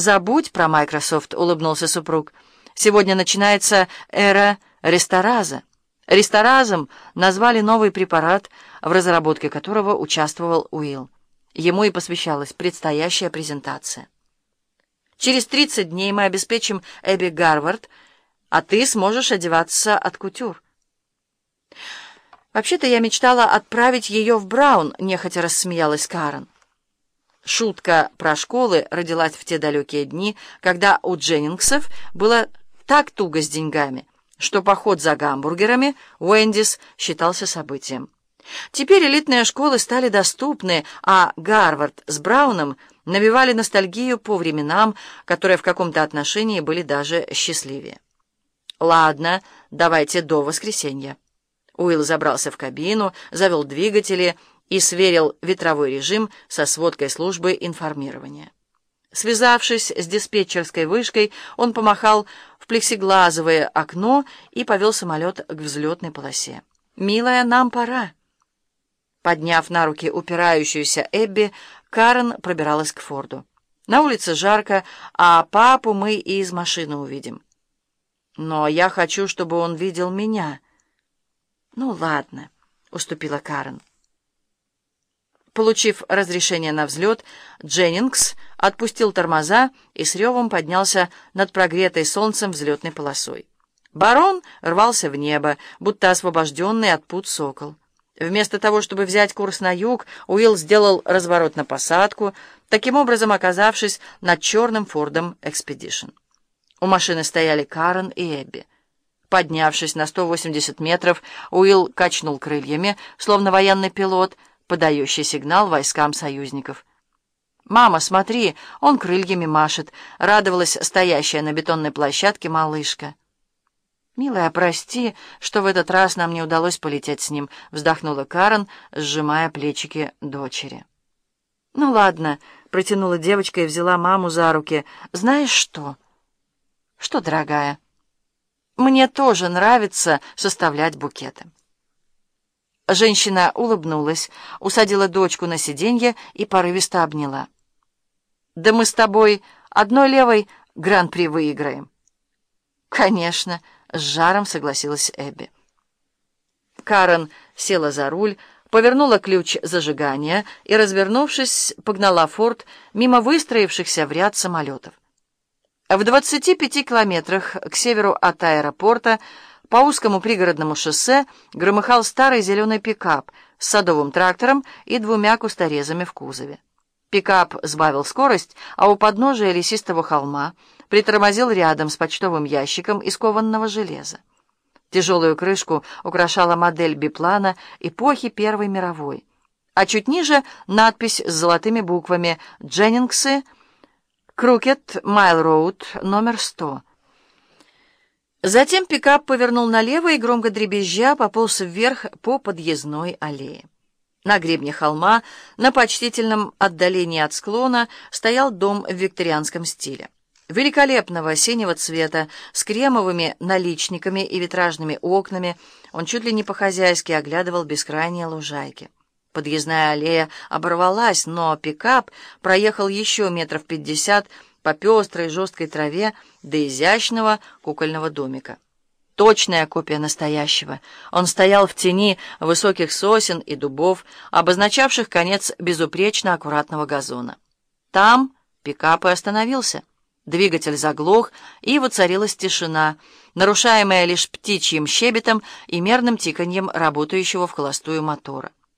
«Забудь про Microsoft», — улыбнулся супруг. «Сегодня начинается эра рестораза». Ресторазом назвали новый препарат, в разработке которого участвовал Уилл. Ему и посвящалась предстоящая презентация. «Через 30 дней мы обеспечим Эбби Гарвард, а ты сможешь одеваться от кутюр». «Вообще-то я мечтала отправить ее в Браун», — нехотя рассмеялась Карен. Шутка про школы родилась в те далекие дни, когда у Дженнингсов было так туго с деньгами, что поход за гамбургерами Уэндис считался событием. Теперь элитные школы стали доступны, а Гарвард с Брауном навевали ностальгию по временам, которые в каком-то отношении были даже счастливее. «Ладно, давайте до воскресенья». Уилл забрался в кабину, завел двигатели и сверил ветровой режим со сводкой службы информирования. Связавшись с диспетчерской вышкой, он помахал в плексиглазовое окно и повел самолет к взлетной полосе. «Милая, нам пора!» Подняв на руки упирающуюся Эбби, Карен пробиралась к Форду. «На улице жарко, а папу мы и из машины увидим». «Но я хочу, чтобы он видел меня». «Ну, ладно», — уступила Карен. Получив разрешение на взлет, Дженнингс отпустил тормоза и с ревом поднялся над прогретой солнцем взлетной полосой. Барон рвался в небо, будто освобожденный от пут сокол. Вместо того, чтобы взять курс на юг, Уилл сделал разворот на посадку, таким образом оказавшись над черным Фордом Экспедишн. У машины стояли Карен и Эбби. Поднявшись на 180 метров, Уилл качнул крыльями, словно военный пилот, подающий сигнал войскам союзников. «Мама, смотри, он крыльями машет», — радовалась стоящая на бетонной площадке малышка. «Милая, прости, что в этот раз нам не удалось полететь с ним», — вздохнула Карен, сжимая плечики дочери. «Ну ладно», — протянула девочка и взяла маму за руки. «Знаешь что?» «Что, дорогая?» Мне тоже нравится составлять букеты. Женщина улыбнулась, усадила дочку на сиденье и порывисто обняла. «Да мы с тобой одной левой гран-при выиграем». «Конечно», — с жаром согласилась Эбби. Карен села за руль, повернула ключ зажигания и, развернувшись, погнала форт мимо выстроившихся в ряд самолетов. В 25 километрах к северу от аэропорта по узкому пригородному шоссе громыхал старый зеленый пикап с садовым трактором и двумя кусторезами в кузове. Пикап сбавил скорость, а у подножия лесистого холма притормозил рядом с почтовым ящиком из кованного железа. Тяжелую крышку украшала модель биплана эпохи Первой мировой, а чуть ниже надпись с золотыми буквами «Дженнингсы», Крукет, Майл Роуд, номер 100. Затем пикап повернул налево и, громко дребезжа, пополз вверх по подъездной аллее. На гребне холма, на почтительном отдалении от склона, стоял дом в викторианском стиле. Великолепного синего цвета, с кремовыми наличниками и витражными окнами, он чуть ли не по-хозяйски оглядывал бескрайние лужайки. Подъездная аллея оборвалась, но пикап проехал еще метров пятьдесят по пестрой жесткой траве до изящного кукольного домика. Точная копия настоящего. Он стоял в тени высоких сосен и дубов, обозначавших конец безупречно аккуратного газона. Там пикап и остановился. Двигатель заглох, и воцарилась тишина, нарушаемая лишь птичьим щебетом и мерным тиканьем работающего в холостую мотора.